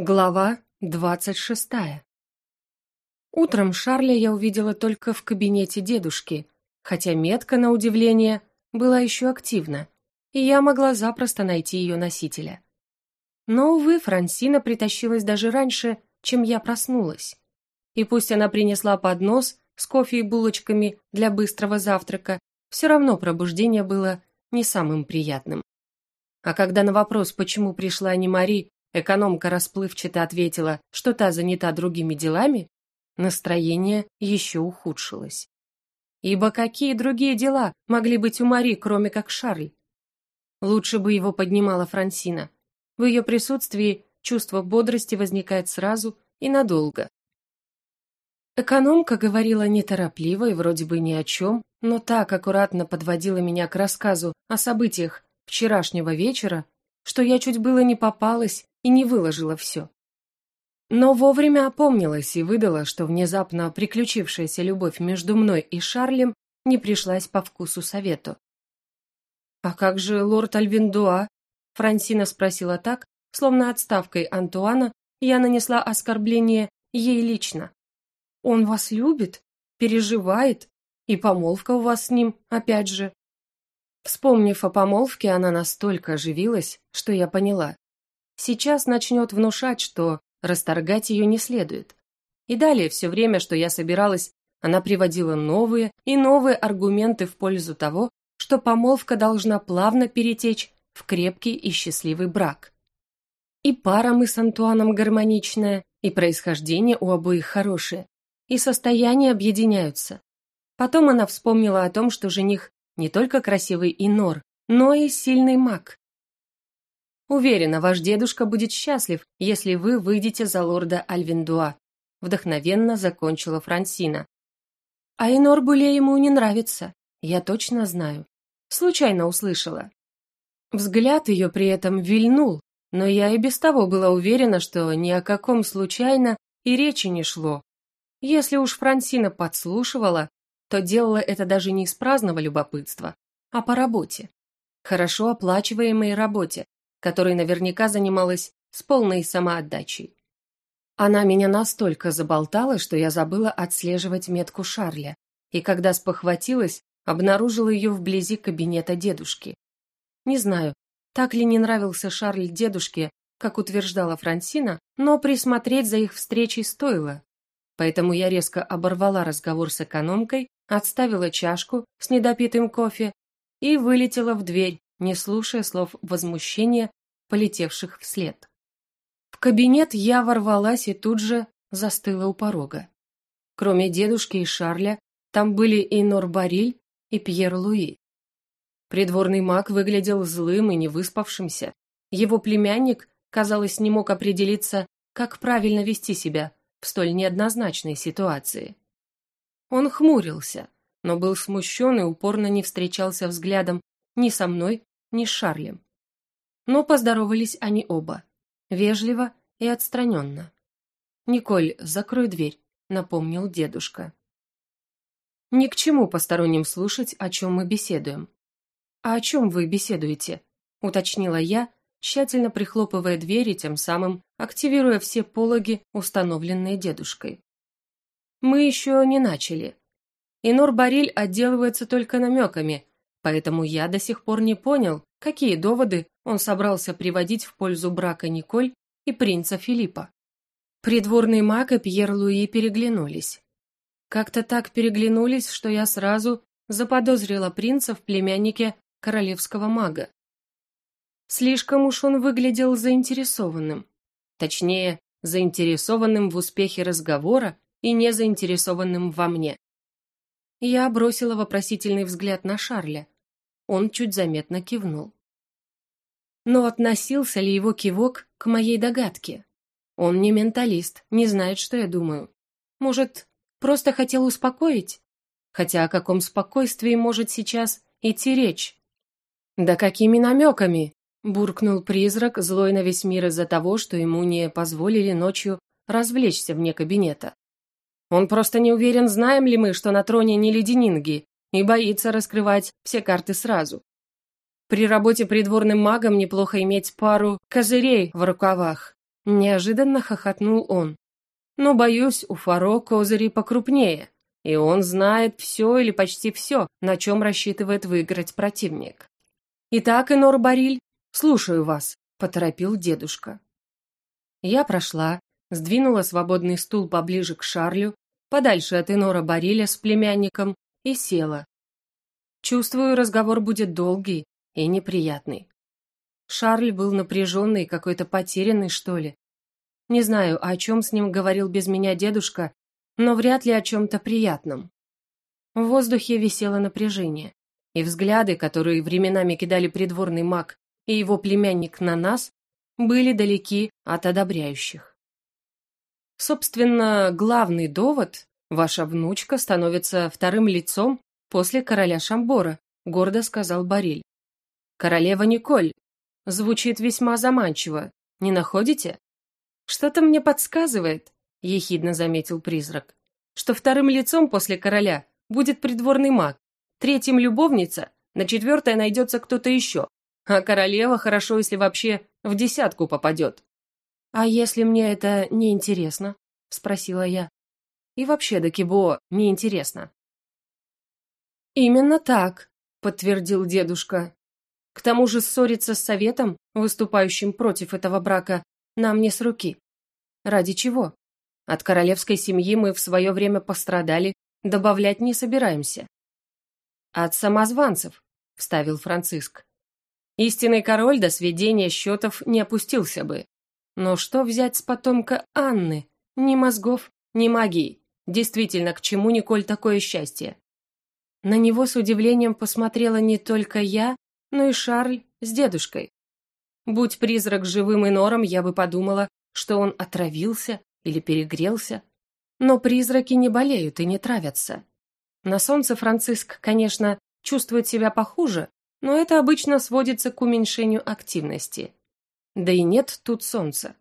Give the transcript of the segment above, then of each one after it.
Глава двадцать шестая Утром Шарля я увидела только в кабинете дедушки, хотя метка, на удивление, была еще активна, и я могла запросто найти ее носителя. Но, увы, Франсина притащилась даже раньше, чем я проснулась. И пусть она принесла поднос с кофе и булочками для быстрого завтрака, все равно пробуждение было не самым приятным. А когда на вопрос, почему пришла не Мари, Экономка расплывчато ответила, что та занята другими делами, настроение еще ухудшилось. Ибо какие другие дела могли быть у Мари, кроме как Шарль? Лучше бы его поднимала Франсина. В ее присутствии чувство бодрости возникает сразу и надолго. Экономка говорила неторопливо и вроде бы ни о чем, но так аккуратно подводила меня к рассказу о событиях вчерашнего вечера, что я чуть было не попалась и не выложила все. Но вовремя опомнилась и выдала, что внезапно приключившаяся любовь между мной и Шарлем не пришлась по вкусу совету. «А как же лорд Альвиндуа?» Франсина спросила так, словно отставкой Антуана я нанесла оскорбление ей лично. «Он вас любит? Переживает? И помолвка у вас с ним, опять же?» Вспомнив о помолвке, она настолько оживилась, что я поняла. Сейчас начнет внушать, что расторгать ее не следует. И далее все время, что я собиралась, она приводила новые и новые аргументы в пользу того, что помолвка должна плавно перетечь в крепкий и счастливый брак. И пара мы с Антуаном гармоничная, и происхождение у обоих хорошее, и состояния объединяются. Потом она вспомнила о том, что жених не только красивый инор, но и сильный маг. Уверена, ваш дедушка будет счастлив, если вы выйдете за лорда Альвиндуа. Вдохновенно закончила Франсина. А Инор Буле ему не нравится. Я точно знаю. Случайно услышала. Взгляд ее при этом вильнул, но я и без того была уверена, что ни о каком случайно и речи не шло. Если уж Франсина подслушивала, то делала это даже не из праздного любопытства, а по работе. Хорошо оплачиваемой работе, которой наверняка занималась с полной самоотдачей. Она меня настолько заболтала, что я забыла отслеживать метку Шарля, и когда спохватилась, обнаружила ее вблизи кабинета дедушки. Не знаю, так ли не нравился Шарль дедушке, как утверждала Франсина, но присмотреть за их встречей стоило. Поэтому я резко оборвала разговор с экономкой, отставила чашку с недопитым кофе и вылетела в дверь, не слушая слов возмущения, полетевших вслед. В кабинет я ворвалась и тут же застыла у порога. Кроме дедушки и Шарля, там были и Нор Бариль, и Пьер Луи. Придворный маг выглядел злым и невыспавшимся. Его племянник, казалось, не мог определиться, как правильно вести себя в столь неоднозначной ситуации. Он хмурился, но был смущен и упорно не встречался взглядом ни со мной, ни с Шарлем. Но поздоровались они оба, вежливо и отстраненно. «Николь, закрой дверь», — напомнил дедушка. «Ни к чему посторонним слушать, о чем мы беседуем». «А о чем вы беседуете?» — уточнила я, тщательно прихлопывая дверь и тем самым активируя все пологи, установленные дедушкой. «Мы еще не начали. Инор Бариль отделывается только намеками, поэтому я до сих пор не понял, какие доводы он собрался приводить в пользу брака Николь и принца Филиппа. Придворный маг и Пьер Луи переглянулись. Как-то так переглянулись, что я сразу заподозрила принца в племяннике королевского мага. Слишком уж он выглядел заинтересованным. Точнее, заинтересованным в успехе разговора и не заинтересованным во мне. Я бросила вопросительный взгляд на Шарля. Он чуть заметно кивнул. Но относился ли его кивок к моей догадке? Он не менталист, не знает, что я думаю. Может, просто хотел успокоить? Хотя о каком спокойствии может сейчас идти речь? Да какими намеками? Буркнул призрак, злой на весь мир из-за того, что ему не позволили ночью развлечься вне кабинета. Он просто не уверен, знаем ли мы, что на троне не леденинги, и боится раскрывать все карты сразу. При работе придворным магом неплохо иметь пару козырей в рукавах. Неожиданно хохотнул он. Но, боюсь, у Фаро козыри покрупнее, и он знает все или почти все, на чем рассчитывает выиграть противник. Итак, Инор Бариль, слушаю вас, поторопил дедушка. Я прошла, сдвинула свободный стул поближе к Шарлю, подальше от Инора Бариля с племянником, и села. Чувствую, разговор будет долгий и неприятный. Шарль был напряженный, какой-то потерянный, что ли. Не знаю, о чем с ним говорил без меня дедушка, но вряд ли о чем-то приятном. В воздухе висело напряжение, и взгляды, которые временами кидали придворный маг и его племянник на нас, были далеки от одобряющих. Собственно, главный довод – ваша внучка становится вторым лицом после короля Шамбора, гордо сказал Бариль. Королева Николь. Звучит весьма заманчиво, не находите? Что-то мне подсказывает, — ехидно заметил призрак, «что вторым лицом после короля будет придворный маг, третьим — любовница, на четвертое найдется кто-то еще, а королева хорошо, если вообще в десятку попадет». «А если мне это не интересно?» — спросила я. «И вообще до Кибо не интересно». «Именно так», — подтвердил дедушка. «К тому же ссориться с советом, выступающим против этого брака, нам не с руки. Ради чего? От королевской семьи мы в свое время пострадали, добавлять не собираемся. От самозванцев, вставил Франциск. Истинный король до сведения счетов не опустился бы. Но что взять с потомка Анны? Ни мозгов, ни магии. Действительно, к чему Николь такое счастье? На него с удивлением посмотрела не только я, но и Шарль с дедушкой. Будь призрак живым инором, я бы подумала, что он отравился или перегрелся. Но призраки не болеют и не травятся. На солнце Франциск, конечно, чувствует себя похуже, но это обычно сводится к уменьшению активности. Да и нет тут солнца.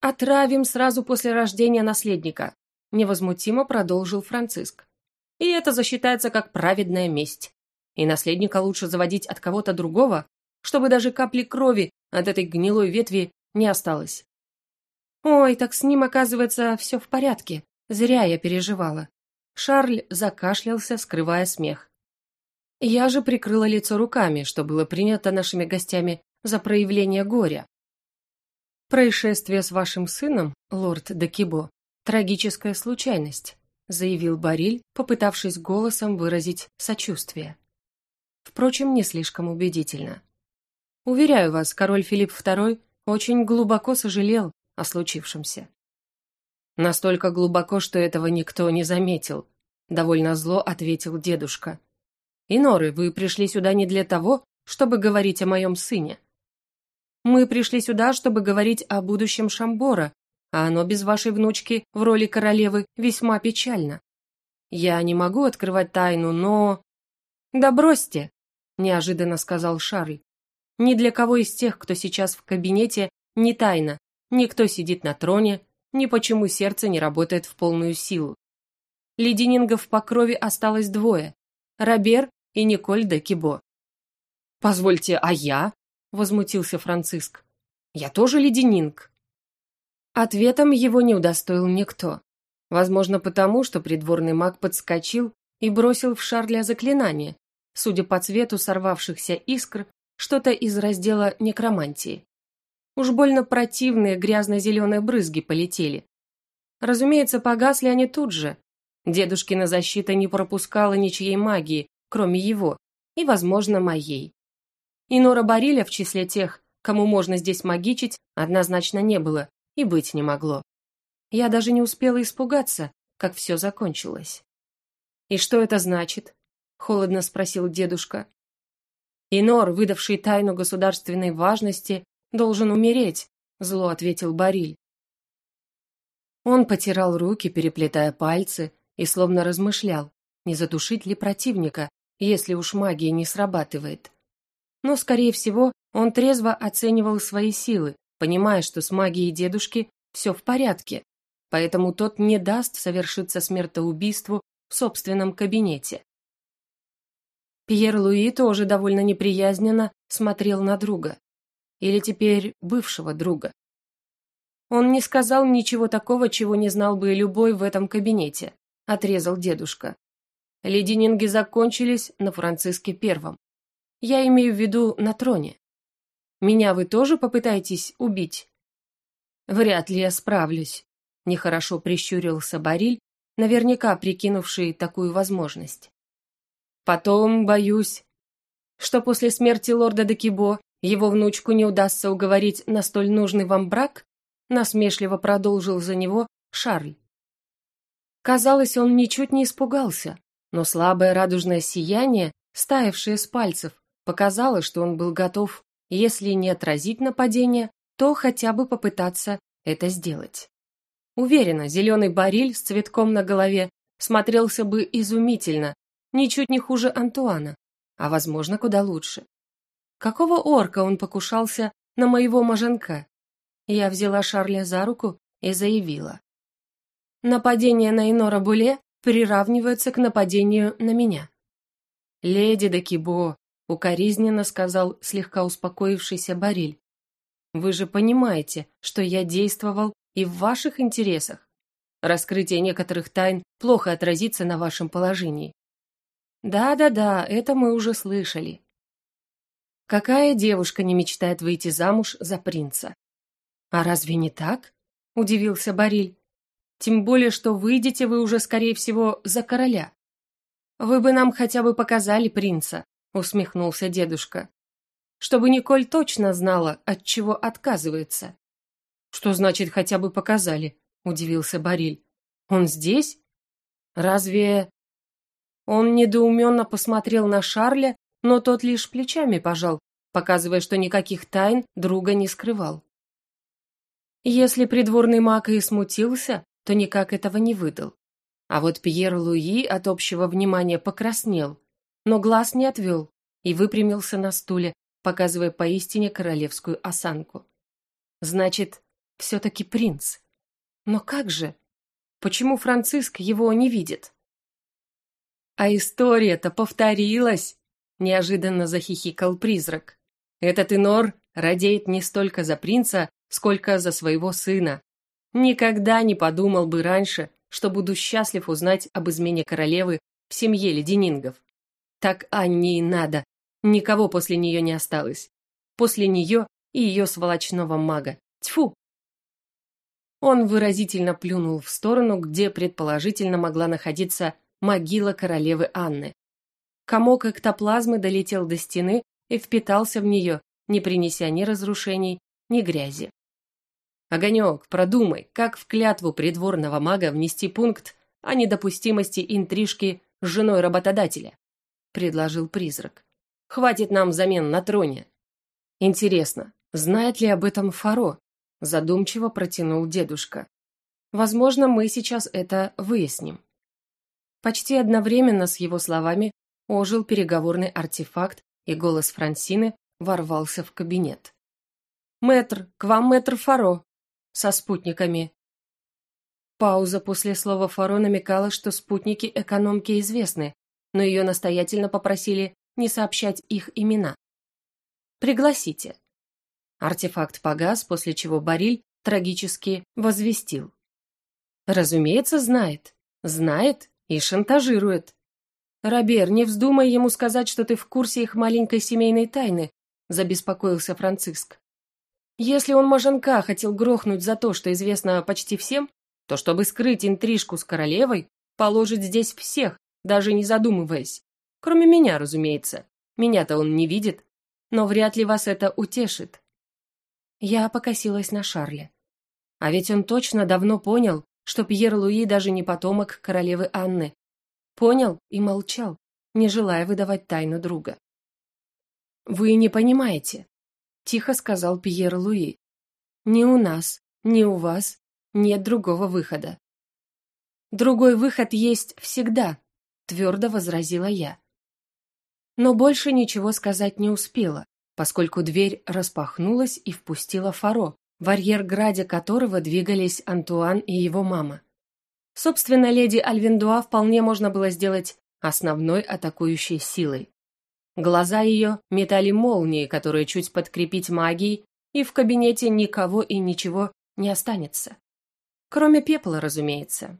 «Отравим сразу после рождения наследника», – невозмутимо продолжил Франциск. «И это засчитается как праведная месть. И наследника лучше заводить от кого-то другого, чтобы даже капли крови от этой гнилой ветви не осталось. Ой, так с ним, оказывается, все в порядке. Зря я переживала. Шарль закашлялся, скрывая смех. Я же прикрыла лицо руками, что было принято нашими гостями за проявление горя. «Происшествие с вашим сыном, лорд Декибо, трагическая случайность», заявил Бариль, попытавшись голосом выразить сочувствие. Впрочем, не слишком убедительно. Уверяю вас, король Филипп II очень глубоко сожалел о случившемся. Настолько глубоко, что этого никто не заметил, довольно зло ответил дедушка. Иноры, вы пришли сюда не для того, чтобы говорить о моем сыне. Мы пришли сюда, чтобы говорить о будущем Шамбора, а оно без вашей внучки в роли королевы весьма печально. Я не могу открывать тайну, но... Да бросьте, неожиданно сказал Шарль. Ни для кого из тех, кто сейчас в кабинете, не тайна, ни кто сидит на троне, ни почему сердце не работает в полную силу. Леденингов по крови осталось двое – Робер и Николь де Кибо. «Позвольте, а я?» – возмутился Франциск. «Я тоже леденинг». Ответом его не удостоил никто. Возможно, потому, что придворный маг подскочил и бросил в Шарля заклинание, судя по цвету сорвавшихся искр, что-то из раздела некромантии. Уж больно противные грязно-зеленые брызги полетели. Разумеется, погасли они тут же. Дедушкина защита не пропускала ничьей магии, кроме его, и, возможно, моей. И Нора Бариля в числе тех, кому можно здесь магичить, однозначно не было и быть не могло. Я даже не успела испугаться, как все закончилось. «И что это значит?» — холодно спросил дедушка. Инор, выдавший тайну государственной важности, должен умереть», — зло ответил Бариль. Он потирал руки, переплетая пальцы, и словно размышлял, не задушить ли противника, если уж магия не срабатывает. Но, скорее всего, он трезво оценивал свои силы, понимая, что с магией дедушки все в порядке, поэтому тот не даст совершиться смертоубийству в собственном кабинете. Пьер Луи тоже довольно неприязненно смотрел на друга. Или теперь бывшего друга. Он не сказал ничего такого, чего не знал бы любой в этом кабинете, отрезал дедушка. Леденинги закончились на Франциске Первом. Я имею в виду на троне. Меня вы тоже попытаетесь убить? Вряд ли я справлюсь, нехорошо прищурился Бариль, наверняка прикинувший такую возможность. Потом, боюсь, что после смерти лорда Декибо его внучку не удастся уговорить на столь нужный вам брак, насмешливо продолжил за него Шарль. Казалось, он ничуть не испугался, но слабое радужное сияние, стаявшее с пальцев, показало, что он был готов, если не отразить нападение, то хотя бы попытаться это сделать. Уверена, зеленый бариль с цветком на голове смотрелся бы изумительно, ничуть не хуже Антуана, а, возможно, куда лучше. Какого орка он покушался на моего маженка? Я взяла Шарля за руку и заявила. Нападение на Инора Буле приравнивается к нападению на меня. «Леди де Кибо», — укоризненно сказал слегка успокоившийся Бариль, «вы же понимаете, что я действовал и в ваших интересах. Раскрытие некоторых тайн плохо отразится на вашем положении». «Да-да-да, это мы уже слышали». Какая девушка не мечтает выйти замуж за принца? А разве не так? Удивился Бариль. Тем более, что выйдете вы уже, скорее всего, за короля. Вы бы нам хотя бы показали принца, усмехнулся дедушка. Чтобы Николь точно знала, от чего отказывается. Что значит хотя бы показали? удивился Бариль. Он здесь? Разве Он недоуменно посмотрел на Шарля, но тот лишь плечами пожал, показывая, что никаких тайн друга не скрывал. Если придворный маг и смутился, то никак этого не выдал. А вот Пьер Луи от общего внимания покраснел, но глаз не отвел и выпрямился на стуле, показывая поистине королевскую осанку. Значит, все-таки принц. Но как же? Почему Франциск его не видит? А история-то повторилась, неожиданно захихикал призрак. Этот Инор радеет не столько за принца, сколько за своего сына. Никогда не подумал бы раньше, что буду счастлив узнать об измене королевы в семье леденингов. Так Анне и надо. Никого после нее не осталось. После нее и ее сволочного мага. Тьфу! Он выразительно плюнул в сторону, где предположительно могла находиться могила королевы Анны. Комок эктоплазмы долетел до стены и впитался в нее, не принеся ни разрушений, ни грязи. Огонек, продумай, как в клятву придворного мага внести пункт о недопустимости интрижки с женой работодателя, предложил призрак. Хватит нам взамен на троне. Интересно, знает ли об этом Фаро? Задумчиво протянул дедушка. Возможно, мы сейчас это выясним. Почти одновременно с его словами ожил переговорный артефакт, и голос Франсины ворвался в кабинет. «Мэтр, к вам мэтр Фаро!» со спутниками. Пауза после слова Фаро намекала, что спутники экономки известны, но ее настоятельно попросили не сообщать их имена. «Пригласите». Артефакт погас, после чего Бариль трагически возвестил. «Разумеется, знает. Знает и шантажирует. Робер, не вздумай ему сказать, что ты в курсе их маленькой семейной тайны», забеспокоился Франциск. Если он Мажанка хотел грохнуть за то, что известно почти всем, то чтобы скрыть интрижку с королевой, положит здесь всех, даже не задумываясь. Кроме меня, разумеется. Меня-то он не видит, но вряд ли вас это утешит. Я покосилась на Шарле. А ведь он точно давно понял, что Пьер Луи даже не потомок королевы Анны. Понял и молчал, не желая выдавать тайну друга. «Вы не понимаете тихо сказал Пьер Луи. Ни у нас, ни у вас нет другого выхода. Другой выход есть всегда, твердо возразила я. Но больше ничего сказать не успела, поскольку дверь распахнулась и впустила Фаро, в арьерграде которого двигались Антуан и его мама. Собственно, леди Альвендуа вполне можно было сделать основной атакующей силой. Глаза ее метали молнии, которые чуть подкрепить магией, и в кабинете никого и ничего не останется. Кроме пепла, разумеется.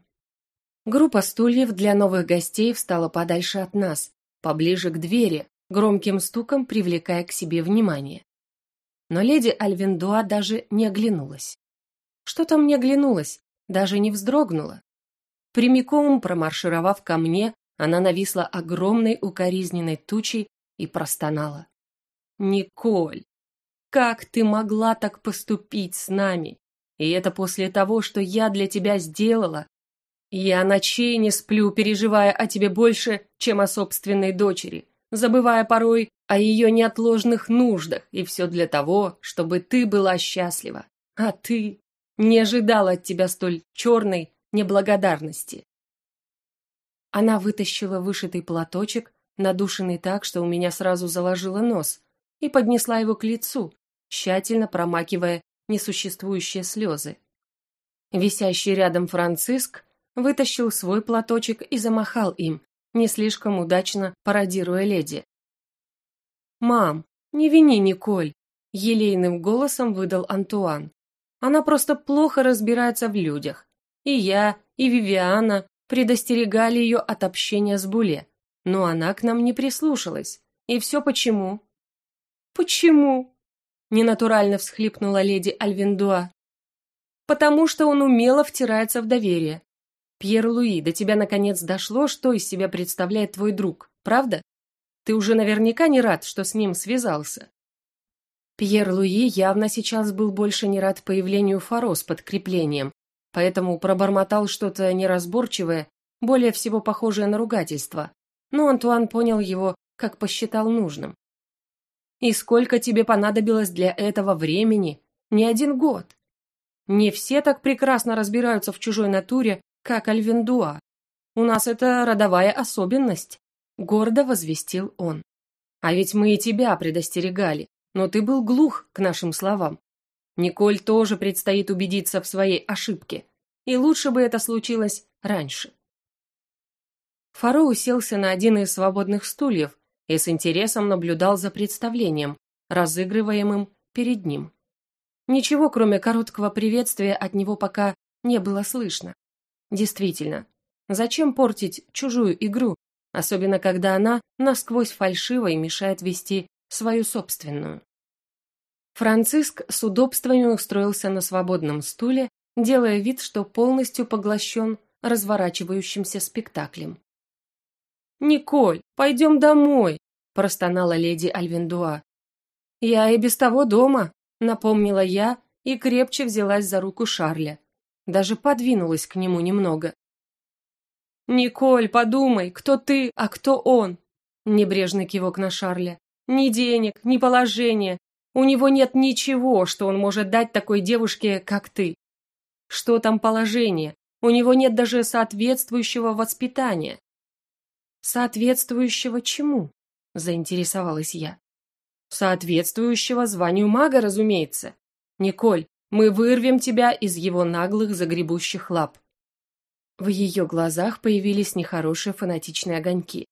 Группа стульев для новых гостей встала подальше от нас, поближе к двери, громким стуком привлекая к себе внимание. Но леди Альвиндуа даже не оглянулась. Что там не оглянулась, даже не вздрогнула. Прямиком промаршировав ко мне, она нависла огромной укоризненной тучей и простонала. «Николь, как ты могла так поступить с нами? И это после того, что я для тебя сделала. Я ночей не сплю, переживая о тебе больше, чем о собственной дочери, забывая порой о ее неотложных нуждах, и все для того, чтобы ты была счастлива. А ты не ожидала от тебя столь черной неблагодарности. Она вытащила вышитый платочек, надушенный так, что у меня сразу заложило нос, и поднесла его к лицу, тщательно промакивая несуществующие слезы. Висящий рядом Франциск вытащил свой платочек и замахал им, не слишком удачно пародируя леди. «Мам, не вини Николь», — елейным голосом выдал Антуан. «Она просто плохо разбирается в людях. И я, и Вивиана предостерегали ее от общения с Буле, но она к нам не прислушалась. И все почему?» «Почему?» ненатурально всхлипнула леди Альвиндуа. Потому что он умело втирается в доверие. Пьер Луи, до тебя наконец дошло, что из себя представляет твой друг, правда? Ты уже наверняка не рад, что с ним связался. Пьер Луи явно сейчас был больше не рад появлению Фаро с подкреплением, поэтому пробормотал что-то неразборчивое, более всего похожее на ругательство, но Антуан понял его, как посчитал нужным. И сколько тебе понадобилось для этого времени? Не один год. Не все так прекрасно разбираются в чужой натуре, как Альвендуа. У нас это родовая особенность, гордо возвестил он. А ведь мы и тебя предостерегали, но ты был глух к нашим словам. Николь тоже предстоит убедиться в своей ошибке, и лучше бы это случилось раньше. Фаро уселся на один из свободных стульев, и с интересом наблюдал за представлением, разыгрываемым перед ним. Ничего, кроме короткого приветствия, от него пока не было слышно. Действительно, зачем портить чужую игру, особенно когда она насквозь фальшива и мешает вести свою собственную? Франциск с удобствами устроился на свободном стуле, делая вид, что полностью поглощен разворачивающимся спектаклем. «Николь, пойдем домой!» – простонала леди Альвендуа. «Я и без того дома», – напомнила я и крепче взялась за руку Шарля. Даже подвинулась к нему немного. «Николь, подумай, кто ты, а кто он?» Небрежный кивок на Шарля. «Ни денег, ни положения. У него нет ничего, что он может дать такой девушке, как ты. Что там положение? У него нет даже соответствующего воспитания. «Соответствующего чему?» – заинтересовалась я. «Соответствующего званию мага, разумеется. Николь, мы вырвем тебя из его наглых загребущих лап». В ее глазах появились нехорошие фанатичные огоньки.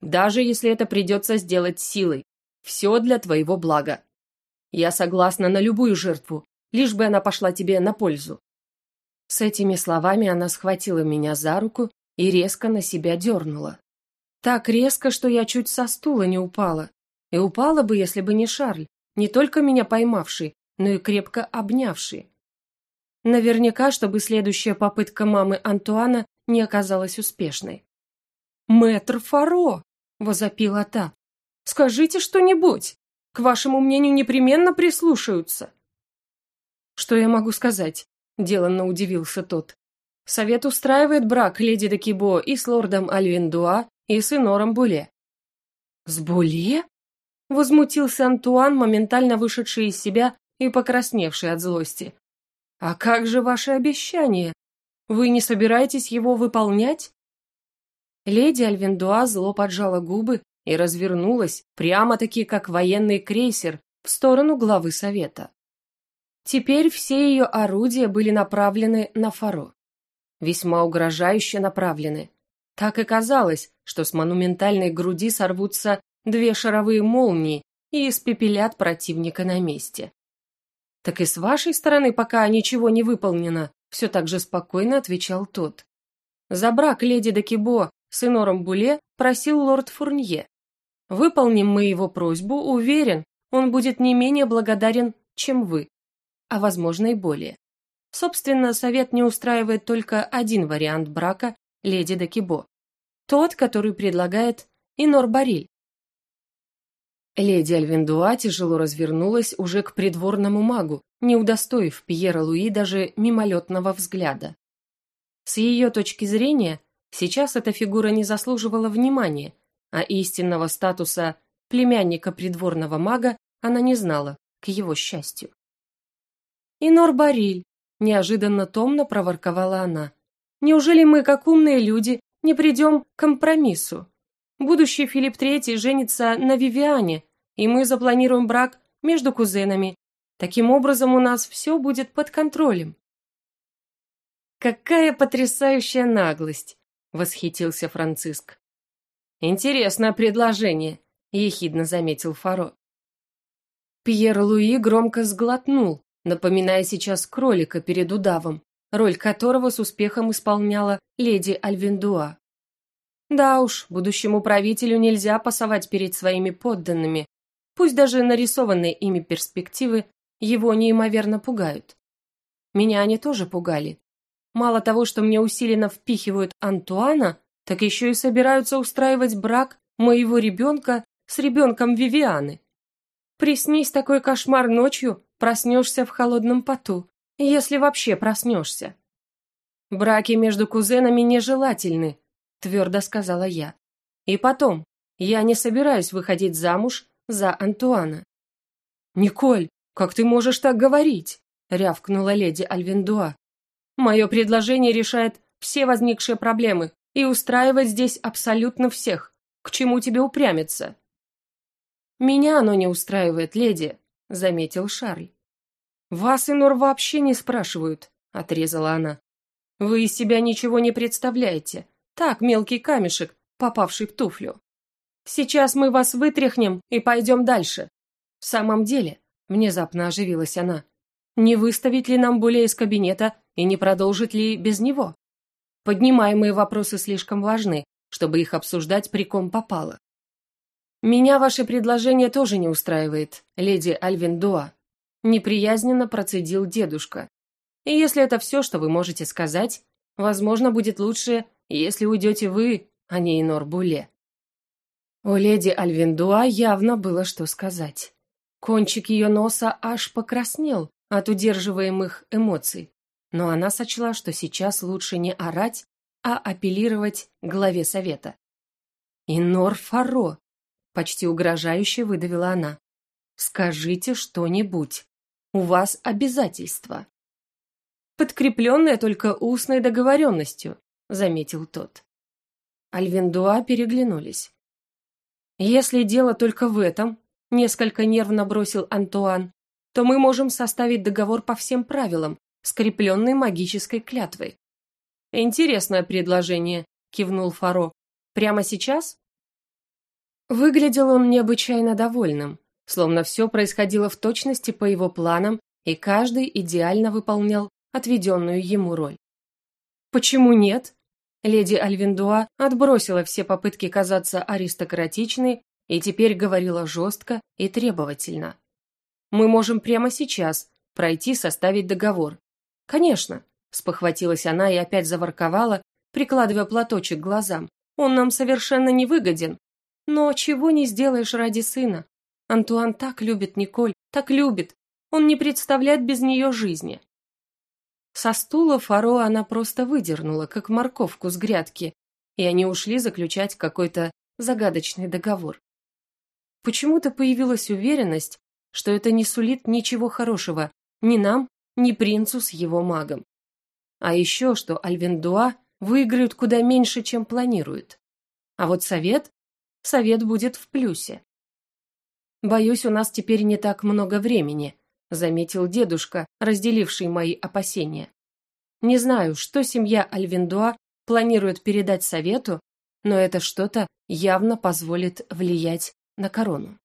«Даже если это придется сделать силой, все для твоего блага. Я согласна на любую жертву, лишь бы она пошла тебе на пользу». С этими словами она схватила меня за руку и резко на себя дернула. Так резко, что я чуть со стула не упала. И упала бы, если бы не Шарль, не только меня поймавший, но и крепко обнявший. Наверняка, чтобы следующая попытка мамы Антуана не оказалась успешной. «Мэтр Фаро!» – возопила та. «Скажите что-нибудь! К вашему мнению непременно прислушаются!» «Что я могу сказать?» – деланно удивился тот. Совет устраивает брак леди Декибо и с лордом Альвиндуа, и с Инором Буле. «С Буле?» – возмутился Антуан, моментально вышедший из себя и покрасневший от злости. «А как же ваше обещание? Вы не собираетесь его выполнять?» Леди Альвиндуа зло поджала губы и развернулась, прямо-таки как военный крейсер, в сторону главы совета. Теперь все ее орудия были направлены на Фаро весьма угрожающе направлены. Так и казалось, что с монументальной груди сорвутся две шаровые молнии и испепелят противника на месте. Так и с вашей стороны пока ничего не выполнено, все так же спокойно отвечал тот. За брак леди Декибо с Инором Буле просил лорд Фурнье. Выполним мы его просьбу, уверен, он будет не менее благодарен, чем вы, а возможно и более. Собственно, совет не устраивает только один вариант брака леди Декибо. Тот, который предлагает Инор Бариль. Леди Альвиндуа тяжело развернулась уже к придворному магу, не удостоив Пьера Луи даже мимолетного взгляда. С ее точки зрения, сейчас эта фигура не заслуживала внимания, а истинного статуса племянника придворного мага она не знала, к его счастью. «Инор Бариль», — неожиданно томно проворковала она, «неужели мы, как умные люди, не придем к компромиссу? Будущий Филипп III женится на Вивиане, и мы запланируем брак между кузенами. Таким образом, у нас все будет под контролем». «Какая потрясающая наглость!» — восхитился Франциск. «Интересное предложение», — ехидно заметил Фаро. Пьер Луи громко сглотнул, напоминая сейчас кролика перед удавом, роль которого с успехом исполняла леди Альвиндуа. Да уж, будущему правителю нельзя пасовать перед своими подданными, пусть даже нарисованные ими перспективы его неимоверно пугают. Меня они тоже пугали, Мало того, что мне усиленно впихивают Антуана, так еще и собираются устраивать брак моего ребенка с ребенком Вивианы. Приснись такой кошмар ночью, проснешься в холодном поту, если вообще проснешься. Браки между кузенами нежелательны, твердо сказала я. И потом, я не собираюсь выходить замуж за Антуана. Николь, как ты можешь так говорить? рявкнула леди Альвендуа. Мое предложение решает все возникшие проблемы и устраивает здесь абсолютно всех. К чему тебе упрямиться?» «Меня оно не устраивает, леди», — заметил Шарль. «Вас, Инор, вообще не спрашивают», — отрезала она. «Вы из себя ничего не представляете. Так, мелкий камешек, попавший в туфлю. Сейчас мы вас вытряхнем и пойдем дальше. В самом деле, внезапно оживилась она, не выставить ли нам более из кабинета и не продолжить ли без него? Поднимаемые вопросы слишком важны, чтобы их обсуждать при ком попало. Меня ваше предложение тоже не устраивает, леди Альвиндуа. Неприязненно процедил дедушка. И если это все, что вы можете сказать, возможно, будет лучше, если уйдете вы, а не Инор Буле. У леди Альвиндуа явно было что сказать. Кончик ее носа аж покраснел, от удерживаемых эмоций, но она сочла, что сейчас лучше не орать, а апеллировать главе совета. «Инор Фаро!» — почти угрожающе выдавила она. «Скажите что-нибудь. У вас обязательства». «Подкрепленное только устной договоренностью», — заметил тот. Альвендуа переглянулись. «Если дело только в этом», — несколько нервно бросил Антуан, то мы можем составить договор по всем правилам, скрепленный магической клятвой. Интересное предложение, кивнул Фаро. Прямо сейчас? Выглядел он необычайно довольным, словно все происходило в точности по его планам, и каждый идеально выполнял отведенную ему роль. Почему нет? Леди Альвиндуа отбросила все попытки казаться аристократичной и теперь говорила жестко и требовательно. Мы можем прямо сейчас пройти составить договор. Конечно, спохватилась она и опять заворковала, прикладывая платочек к глазам. Он нам совершенно не выгоден. Но чего не сделаешь ради сына? Антуан так любит Николь, так любит. Он не представляет без нее жизни. Со стула Фаро она просто выдернула, как морковку с грядки, и они ушли заключать какой-то загадочный договор. Почему-то появилась уверенность, что это не сулит ничего хорошего ни нам, ни принцу с его магом. А еще, что Альвендуа выиграют куда меньше, чем планируют. А вот совет? Совет будет в плюсе. «Боюсь, у нас теперь не так много времени», заметил дедушка, разделивший мои опасения. Не знаю, что семья Альвендуа планирует передать совету, но это что-то явно позволит влиять на корону.